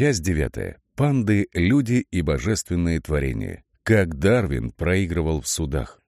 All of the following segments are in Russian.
Часть девятая. Панды, люди и божественные творения. Как Дарвин проигрывал в судах.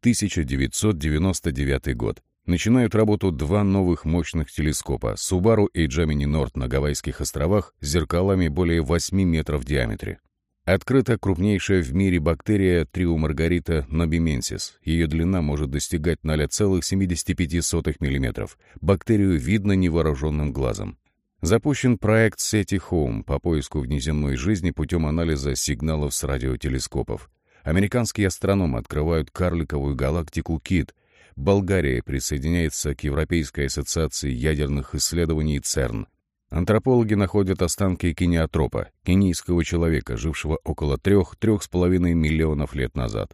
1999 год. Начинают работу два новых мощных телескопа Subaru и Gemini Nord на Гавайских островах с зеркалами более 8 метров в диаметре. Открыта крупнейшая в мире бактерия Триумаргарита нобименсис. Ее длина может достигать 0,75 мм. Бактерию видно невооруженным глазом. Запущен проект сети Home по поиску внеземной жизни путем анализа сигналов с радиотелескопов. Американские астрономы открывают карликовую галактику Кит. Болгария присоединяется к Европейской ассоциации ядерных исследований ЦЕРН. Антропологи находят останки кинеотропа, кенийского человека, жившего около трех-трех с половиной миллионов лет назад.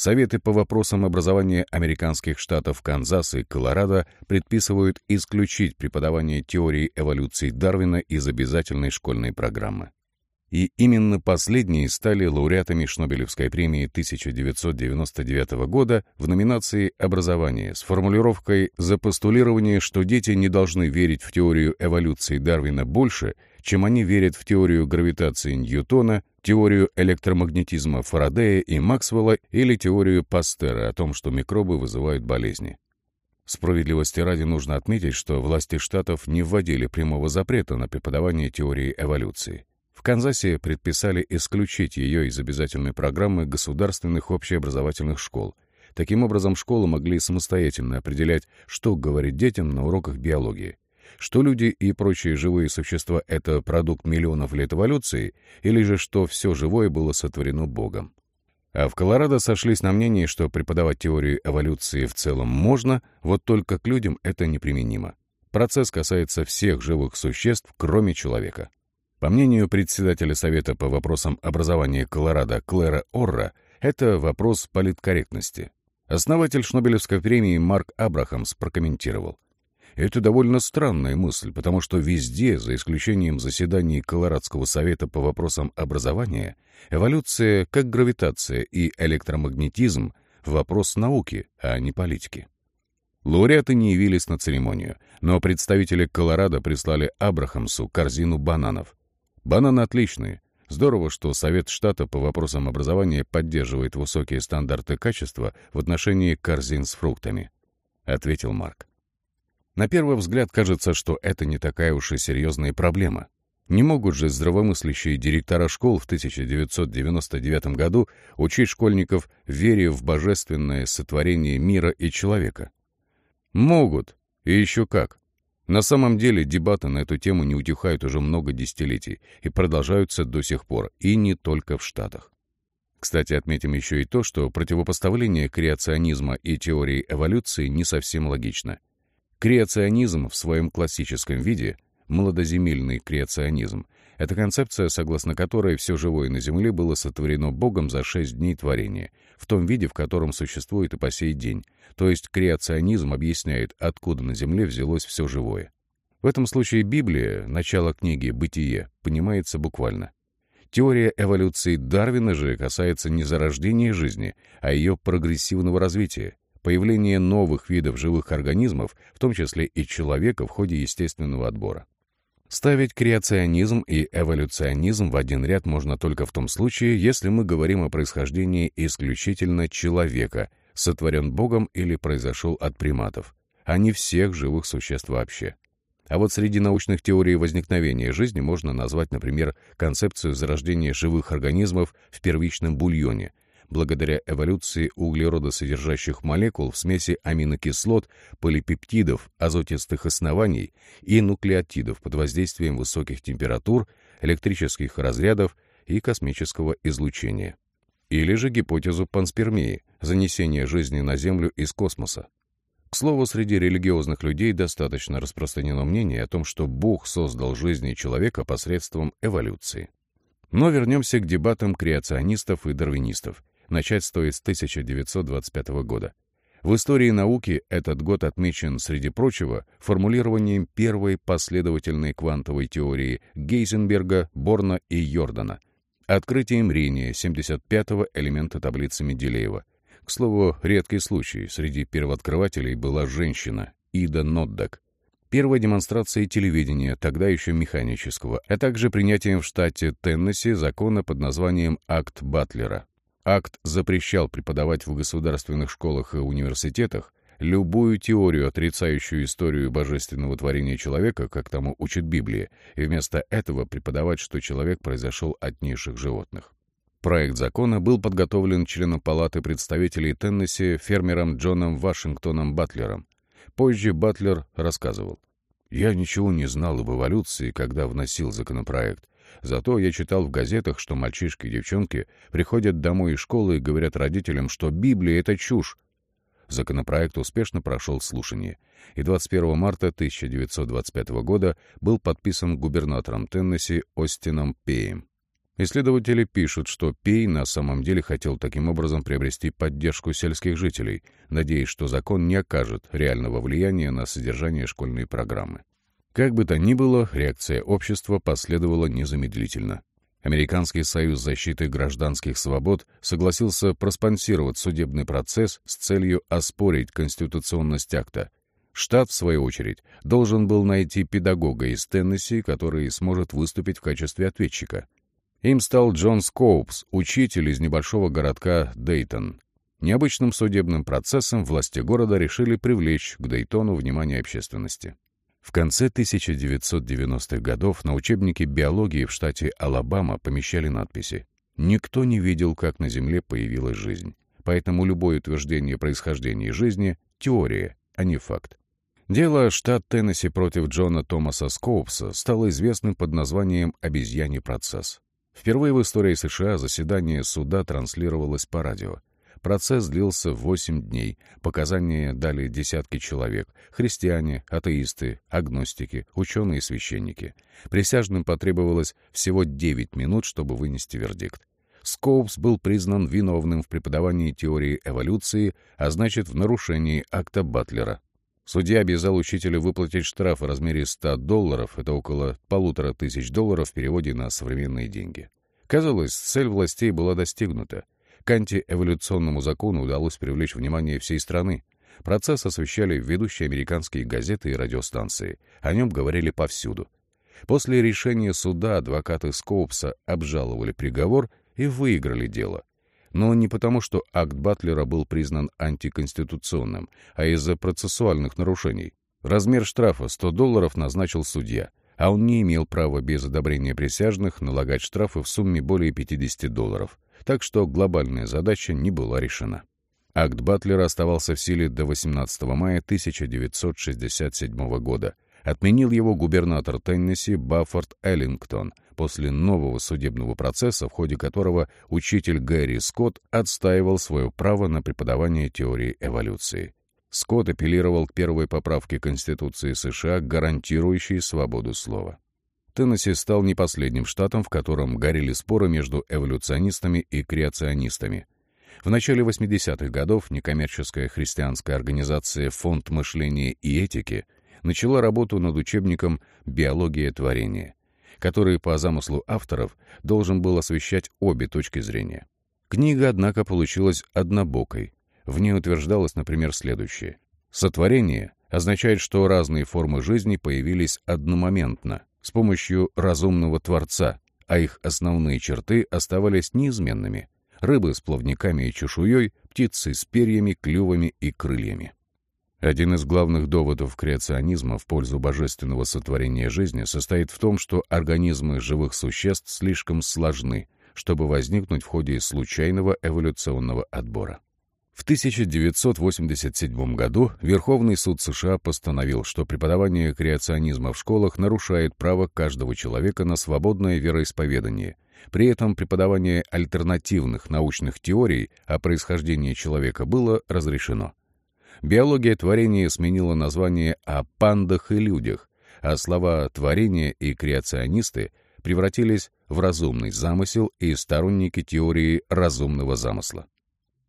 Советы по вопросам образования американских штатов Канзас и Колорадо предписывают исключить преподавание теории эволюции Дарвина из обязательной школьной программы. И именно последние стали лауреатами Шнобелевской премии 1999 года в номинации «Образование» с формулировкой «За постулирование, что дети не должны верить в теорию эволюции Дарвина больше, чем они верят в теорию гравитации Ньютона, теорию электромагнетизма Фарадея и Максвелла или теорию Пастера о том, что микробы вызывают болезни». Справедливости ради нужно отметить, что власти штатов не вводили прямого запрета на преподавание теории эволюции. В Канзасе предписали исключить ее из обязательной программы государственных общеобразовательных школ. Таким образом, школы могли самостоятельно определять, что говорить детям на уроках биологии. Что люди и прочие живые существа — это продукт миллионов лет эволюции, или же что все живое было сотворено Богом. А в Колорадо сошлись на мнении, что преподавать теорию эволюции в целом можно, вот только к людям это неприменимо. Процесс касается всех живых существ, кроме человека. По мнению председателя Совета по вопросам образования Колорадо Клэра Орра, это вопрос политкорректности. Основатель Шнобелевской премии Марк Абрахамс прокомментировал. Это довольно странная мысль, потому что везде, за исключением заседаний Колорадского совета по вопросам образования, эволюция, как гравитация и электромагнетизм — вопрос науки, а не политики. Лауреаты не явились на церемонию, но представители Колорадо прислали Абрахамсу корзину бананов. Бананы отличные. Здорово, что Совет штата по вопросам образования поддерживает высокие стандарты качества в отношении корзин с фруктами, — ответил Марк. На первый взгляд кажется, что это не такая уж и серьезная проблема. Не могут же здравомыслящие директора школ в 1999 году учить школьников вере в божественное сотворение мира и человека. Могут, и еще как. На самом деле дебаты на эту тему не утихают уже много десятилетий и продолжаются до сих пор, и не только в Штатах. Кстати, отметим еще и то, что противопоставление креационизма и теории эволюции не совсем логично. Креационизм в своем классическом виде, молодоземельный креационизм, это концепция, согласно которой все живое на Земле было сотворено Богом за шесть дней творения, в том виде, в котором существует и по сей день. То есть креационизм объясняет, откуда на Земле взялось все живое. В этом случае Библия, начало книги «Бытие», понимается буквально. Теория эволюции Дарвина же касается не зарождения жизни, а ее прогрессивного развития, появления новых видов живых организмов, в том числе и человека в ходе естественного отбора. Ставить креационизм и эволюционизм в один ряд можно только в том случае, если мы говорим о происхождении исключительно человека, сотворен Богом или произошел от приматов, а не всех живых существ вообще. А вот среди научных теорий возникновения жизни можно назвать, например, концепцию зарождения живых организмов в первичном бульоне – благодаря эволюции углеродосодержащих молекул в смеси аминокислот, полипептидов, азотистых оснований и нуклеотидов под воздействием высоких температур, электрических разрядов и космического излучения. Или же гипотезу панспермии, занесения жизни на Землю из космоса. К слову, среди религиозных людей достаточно распространено мнение о том, что Бог создал жизни человека посредством эволюции. Но вернемся к дебатам креационистов и дарвинистов, Начать стоит с 1925 года. В истории науки этот год отмечен, среди прочего, формулированием первой последовательной квантовой теории Гейзенберга, Борна и Йордана, открытием рения 75-го элемента таблицы Менделеева. К слову, редкий случай, среди первооткрывателей была женщина, Ида Ноддак. первой демонстрацией телевидения, тогда еще механического, а также принятием в штате Теннесси закона под названием «Акт Батлера». Акт запрещал преподавать в государственных школах и университетах любую теорию, отрицающую историю божественного творения человека, как тому учит Библия, и вместо этого преподавать, что человек произошел от низших животных. Проект закона был подготовлен членом Палаты представителей Теннесси фермером Джоном Вашингтоном Батлером. Позже Батлер рассказывал. «Я ничего не знал об эволюции, когда вносил законопроект. Зато я читал в газетах, что мальчишки и девчонки приходят домой из школы и говорят родителям, что Библия — это чушь. Законопроект успешно прошел слушание, и 21 марта 1925 года был подписан губернатором Теннесси Остином Пеем. Исследователи пишут, что Пей на самом деле хотел таким образом приобрести поддержку сельских жителей, надеясь, что закон не окажет реального влияния на содержание школьной программы. Как бы то ни было, реакция общества последовала незамедлительно. Американский союз защиты гражданских свобод согласился проспонсировать судебный процесс с целью оспорить конституционность акта. Штат, в свою очередь, должен был найти педагога из Теннесси, который сможет выступить в качестве ответчика. Им стал Джон Скоупс, учитель из небольшого городка Дейтон. Необычным судебным процессом власти города решили привлечь к Дейтону внимание общественности. В конце 1990-х годов на учебнике биологии в штате Алабама помещали надписи «Никто не видел, как на Земле появилась жизнь, поэтому любое утверждение происхождения жизни — теория, а не факт». Дело штат Теннесси против Джона Томаса Скоупса стало известным под названием «Обезьяний процесс». Впервые в истории США заседание суда транслировалось по радио. Процесс длился 8 дней. Показания дали десятки человек. Христиане, атеисты, агностики, ученые и священники. Присяжным потребовалось всего 9 минут, чтобы вынести вердикт. Скоупс был признан виновным в преподавании теории эволюции, а значит, в нарушении акта Батлера. Судья обязал учителя выплатить штраф в размере 100 долларов, это около полутора тысяч долларов в переводе на современные деньги. Казалось, цель властей была достигнута. К антиэволюционному закону удалось привлечь внимание всей страны. Процесс освещали ведущие американские газеты и радиостанции. О нем говорили повсюду. После решения суда адвокаты Скоупса обжаловали приговор и выиграли дело. Но не потому, что акт Батлера был признан антиконституционным, а из-за процессуальных нарушений. Размер штрафа 100 долларов назначил судья, а он не имел права без одобрения присяжных налагать штрафы в сумме более 50 долларов так что глобальная задача не была решена. Акт Батлера оставался в силе до 18 мая 1967 года. Отменил его губернатор Теннесси Баффорд Эллингтон после нового судебного процесса, в ходе которого учитель Гэри Скотт отстаивал свое право на преподавание теории эволюции. Скотт апеллировал к первой поправке Конституции США, гарантирующей свободу слова. Теннесси стал не последним штатом, в котором горели споры между эволюционистами и креационистами. В начале 80-х годов некоммерческая христианская организация «Фонд мышления и этики» начала работу над учебником «Биология творения», который, по замыслу авторов, должен был освещать обе точки зрения. Книга, однако, получилась однобокой. В ней утверждалось, например, следующее. «Сотворение» означает, что разные формы жизни появились одномоментно, с помощью разумного Творца, а их основные черты оставались неизменными. Рыбы с плавниками и чешуей, птицы с перьями, клювами и крыльями. Один из главных доводов креационизма в пользу божественного сотворения жизни состоит в том, что организмы живых существ слишком сложны, чтобы возникнуть в ходе случайного эволюционного отбора. В 1987 году Верховный суд США постановил, что преподавание креационизма в школах нарушает право каждого человека на свободное вероисповедание. При этом преподавание альтернативных научных теорий о происхождении человека было разрешено. Биология творения сменила название о пандах и людях, а слова «творение» и «креационисты» превратились в разумный замысел и сторонники теории разумного замысла.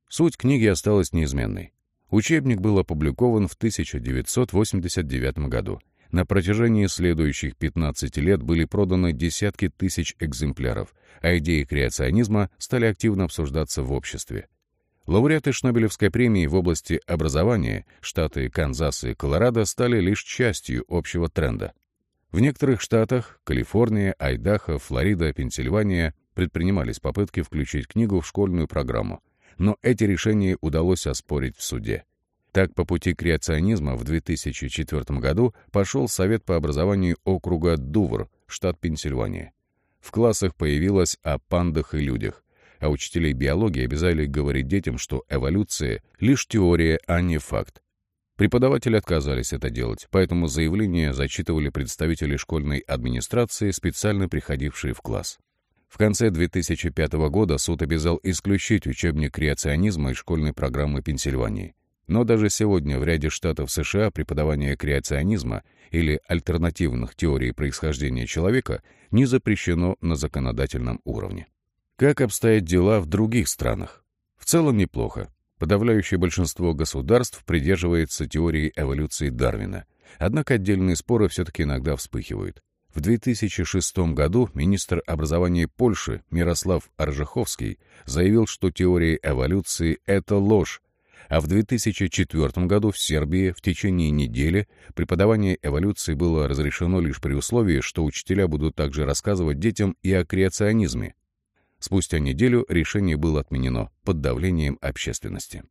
Суть книги осталась неизменной. Учебник был опубликован в 1989 году. На протяжении следующих 15 лет были проданы десятки тысяч экземпляров, а идеи креационизма стали активно обсуждаться в обществе. Лауреаты Шнобелевской премии в области образования штаты Канзас и Колорадо стали лишь частью общего тренда. В некоторых штатах — Калифорния, Айдахо, Флорида, Пенсильвания — предпринимались попытки включить книгу в школьную программу, но эти решения удалось оспорить в суде. Так, по пути креационизма в 2004 году пошел Совет по образованию округа Дувр, штат Пенсильвания. В классах появилось о пандах и людях, а учителей биологии обязали говорить детям, что эволюция — лишь теория, а не факт. Преподаватели отказались это делать, поэтому заявление зачитывали представители школьной администрации, специально приходившие в класс. В конце 2005 года суд обязал исключить учебник креационизма из школьной программы Пенсильвании. Но даже сегодня в ряде штатов США преподавание креационизма или альтернативных теорий происхождения человека не запрещено на законодательном уровне. Как обстоят дела в других странах? В целом неплохо. Подавляющее большинство государств придерживается теории эволюции Дарвина. Однако отдельные споры все-таки иногда вспыхивают. В 2006 году министр образования Польши Мирослав Аржиховский заявил, что теория эволюции — это ложь, а в 2004 году в Сербии в течение недели преподавание эволюции было разрешено лишь при условии, что учителя будут также рассказывать детям и о креационизме. Спустя неделю решение было отменено под давлением общественности.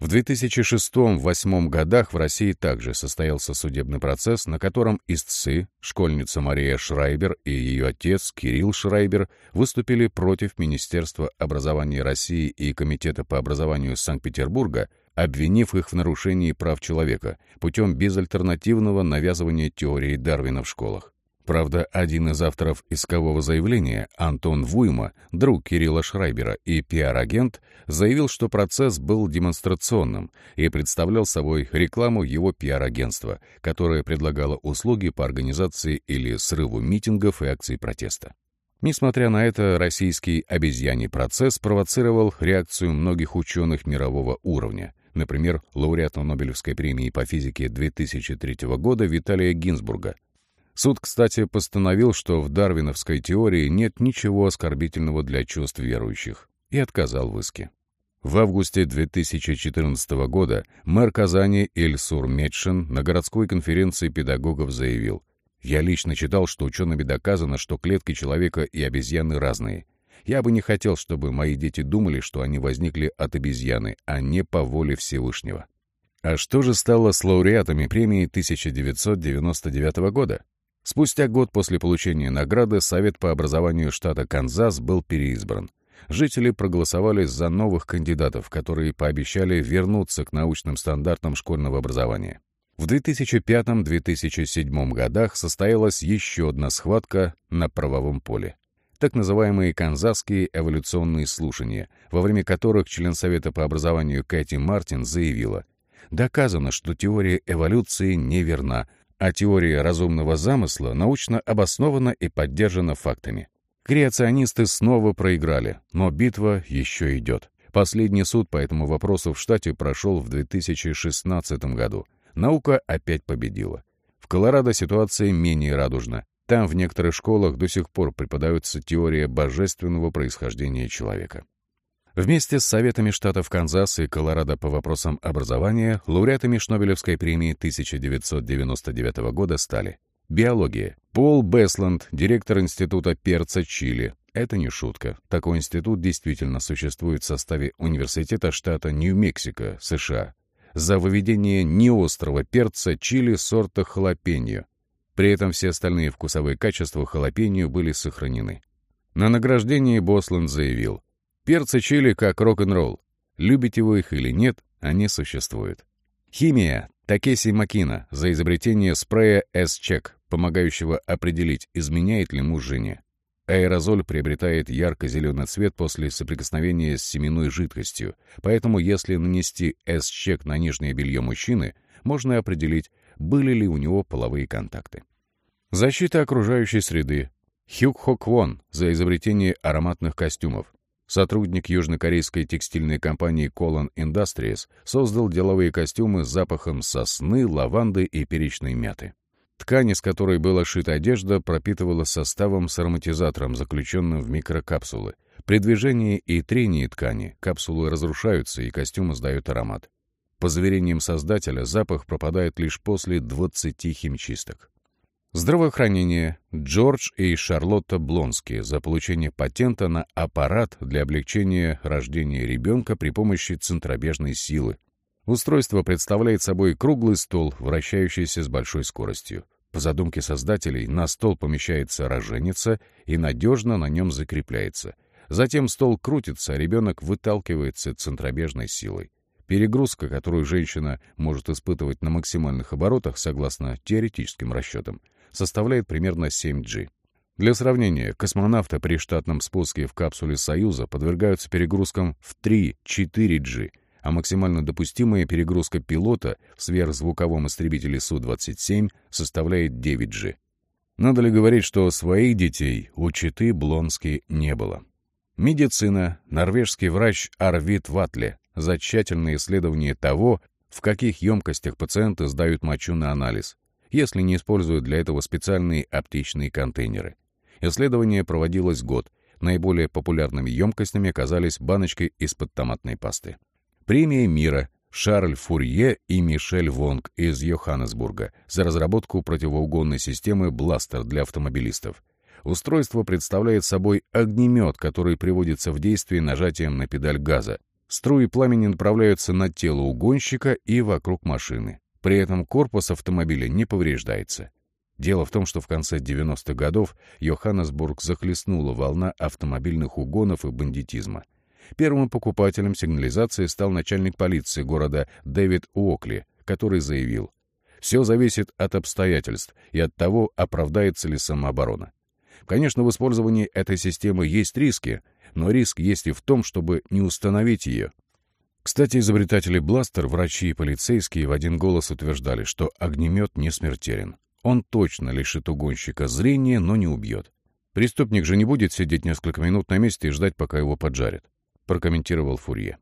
В 2006-2008 годах в России также состоялся судебный процесс, на котором истцы, школьница Мария Шрайбер и ее отец Кирилл Шрайбер выступили против Министерства образования России и Комитета по образованию Санкт-Петербурга, обвинив их в нарушении прав человека путем безальтернативного навязывания теории Дарвина в школах. Правда, один из авторов искового заявления, Антон Вуйма, друг Кирилла Шрайбера и пиар-агент, заявил, что процесс был демонстрационным и представлял собой рекламу его пиар-агентства, которое предлагало услуги по организации или срыву митингов и акций протеста. Несмотря на это, российский обезьяний процесс провоцировал реакцию многих ученых мирового уровня, например, лауреата Нобелевской премии по физике 2003 года Виталия Гинзбурга – Суд, кстати, постановил, что в дарвиновской теории нет ничего оскорбительного для чувств верующих, и отказал в иске. В августе 2014 года мэр Казани Эльсур Медшин на городской конференции педагогов заявил, «Я лично читал, что учеными доказано, что клетки человека и обезьяны разные. Я бы не хотел, чтобы мои дети думали, что они возникли от обезьяны, а не по воле Всевышнего». А что же стало с лауреатами премии 1999 года? Спустя год после получения награды Совет по образованию штата Канзас был переизбран. Жители проголосовали за новых кандидатов, которые пообещали вернуться к научным стандартам школьного образования. В 2005-2007 годах состоялась еще одна схватка на правовом поле. Так называемые канзасские эволюционные слушания, во время которых член Совета по образованию Кэти Мартин заявила, «Доказано, что теория эволюции неверна, а теория разумного замысла научно обоснована и поддержана фактами. Креационисты снова проиграли, но битва еще идет. Последний суд по этому вопросу в штате прошел в 2016 году. Наука опять победила. В Колорадо ситуация менее радужна. Там в некоторых школах до сих пор преподается теория божественного происхождения человека. Вместе с Советами штатов Канзас и Колорадо по вопросам образования лауреатами Шнобелевской премии 1999 года стали Биология. Пол Бесланд, директор Института перца Чили. Это не шутка. Такой институт действительно существует в составе Университета штата Нью-Мексико, США. За выведение неострого перца чили сорта халапеньо. При этом все остальные вкусовые качества халапеньо были сохранены. На награждении Босланд заявил, Перцы чили как рок-н-ролл. Любите вы их или нет, они существуют. Химия. Такеси Макина за изобретение спрея S-Check, помогающего определить, изменяет ли муж жене. Аэрозоль приобретает ярко-зеленый цвет после соприкосновения с семенной жидкостью, поэтому если нанести S-чек на нижнее белье мужчины, можно определить, были ли у него половые контакты. Защита окружающей среды. Хюк Хок Вон за изобретение ароматных костюмов. Сотрудник южнокорейской текстильной компании Colon Industries создал деловые костюмы с запахом сосны, лаванды и перечной мяты. Ткань, из которой была шита одежда, пропитывала составом с ароматизатором, заключенным в микрокапсулы, При движении и трении ткани капсулы разрушаются и костюм издает аромат. По заверениям создателя, запах пропадает лишь после 20 химчисток. Здравоохранение. Джордж и Шарлотта Блонски за получение патента на аппарат для облегчения рождения ребенка при помощи центробежной силы. Устройство представляет собой круглый стол, вращающийся с большой скоростью. По задумке создателей, на стол помещается роженица и надежно на нем закрепляется. Затем стол крутится, а ребенок выталкивается центробежной силой. Перегрузка, которую женщина может испытывать на максимальных оборотах, согласно теоретическим расчетам, составляет примерно 7G. Для сравнения, космонавты при штатном спуске в капсуле «Союза» подвергаются перегрузкам в 3-4G, а максимально допустимая перегрузка пилота в сверхзвуковом истребителе Су-27 составляет 9G. Надо ли говорить, что своих детей у Читы Блонски не было? Медицина. Норвежский врач Арвид Ватле за тщательное исследование того, в каких емкостях пациенты сдают мочу на анализ, если не используют для этого специальные оптичные контейнеры. Исследование проводилось год. Наиболее популярными емкостями оказались баночки из-под томатной пасты. Премия мира Шарль Фурье и Мишель Вонг из Йоханнесбурга за разработку противоугонной системы «Бластер» для автомобилистов. Устройство представляет собой огнемет, который приводится в действие нажатием на педаль газа. Струи пламени направляются на тело угонщика и вокруг машины. При этом корпус автомобиля не повреждается. Дело в том, что в конце 90-х годов Йоханнесбург захлестнула волна автомобильных угонов и бандитизма. Первым покупателем сигнализации стал начальник полиции города Дэвид Уокли, который заявил, «Все зависит от обстоятельств и от того, оправдается ли самооборона. Конечно, в использовании этой системы есть риски, но риск есть и в том, чтобы не установить ее, кстати, изобретатели бластер, врачи и полицейские в один голос утверждали, что огнемет не смертелен. Он точно лишит угонщика зрения, но не убьет. Преступник же не будет сидеть несколько минут на месте и ждать, пока его поджарят, прокомментировал Фурье.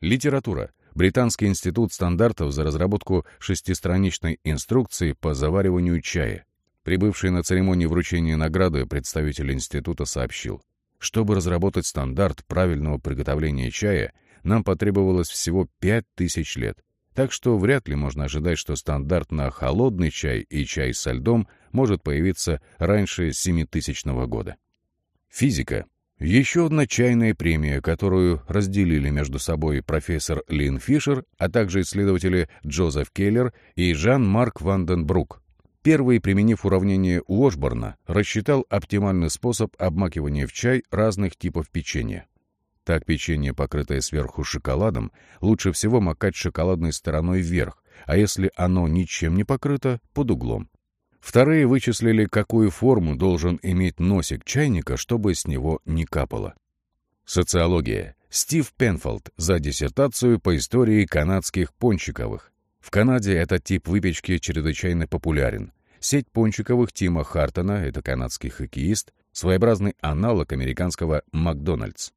Литература. Британский институт стандартов за разработку шестистраничной инструкции по завариванию чая. Прибывший на церемонии вручения награды представитель института сообщил, чтобы разработать стандарт правильного приготовления чая — нам потребовалось всего 5000 лет. Так что вряд ли можно ожидать, что стандарт на холодный чай и чай со льдом может появиться раньше 7000 года. Физика. Еще одна чайная премия, которую разделили между собой профессор Лин Фишер, а также исследователи Джозеф Келлер и Жан-Марк Ванденбрук. Первый, применив уравнение Уошборна, рассчитал оптимальный способ обмакивания в чай разных типов печенья. Так печенье, покрытое сверху шоколадом, лучше всего макать шоколадной стороной вверх, а если оно ничем не покрыто, под углом. Вторые вычислили, какую форму должен иметь носик чайника, чтобы с него не капало. Социология. Стив Пенфолд за диссертацию по истории канадских пончиковых. В Канаде этот тип выпечки чрезвычайно популярен. Сеть пончиковых Тима Хартона, это канадский хоккеист, своеобразный аналог американского «Макдональдс».